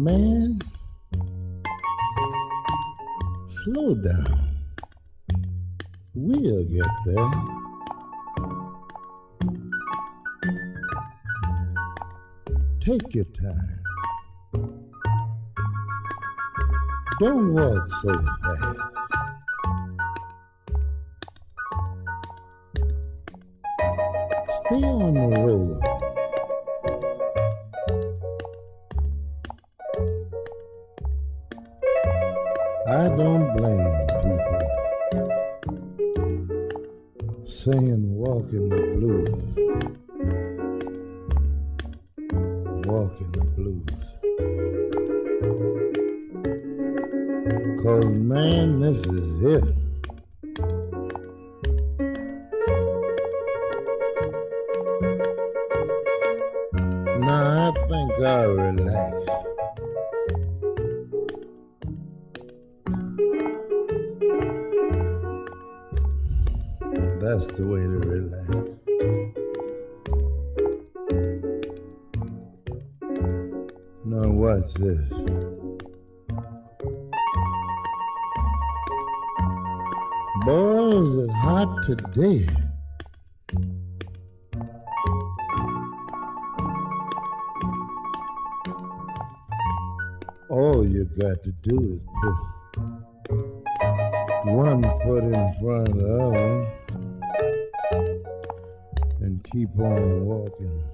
Man, slow down. We'll get there. Take your time. Don't walk so fast. Stay on the road. I don't blame people saying walk in the blues. Walk in the blues. Cause man, this is it. Now I think I'll relax. That's the way to relax. Now what's this? Boy, is it hot today. All you got to do is put one foot in front of the other keep on walking.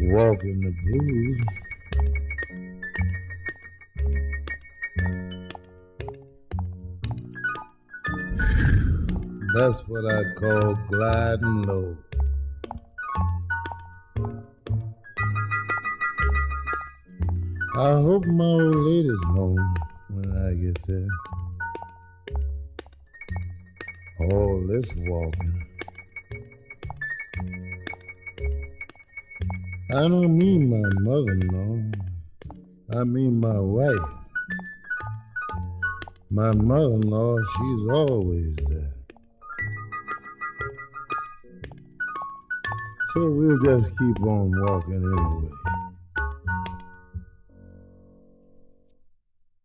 Walking the blues. That's what I call gliding low. I hope my old lady's home when I get there. All this walking. I don't mean my mother-in-law. I mean my wife. My mother-in-law, she's always there. So we'll just keep on walking anyway.